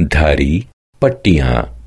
धारी पट्टियाँ।